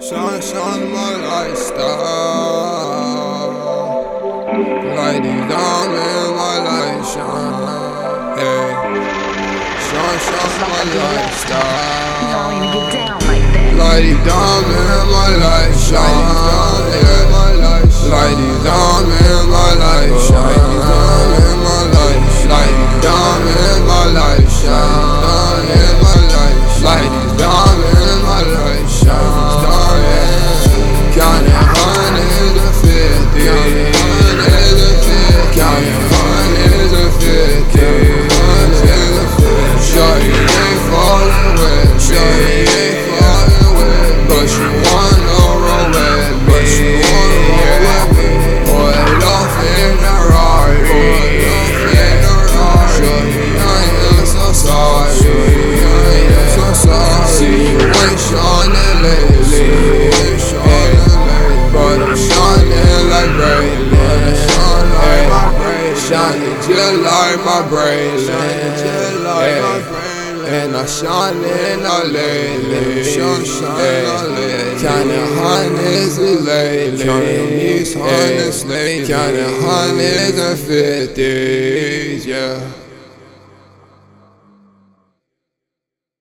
Shine, shine my light lifestyle. Light it down in my light shine. Hey. Shine, shine my lifestyle. Light it down in my light shine. Ain't shining lately. But I'm shining like Braylon. Shining just like my bracelet. And I'm shining all lately. Counting hundreds lately. Counting hundreds and fifties, yeah.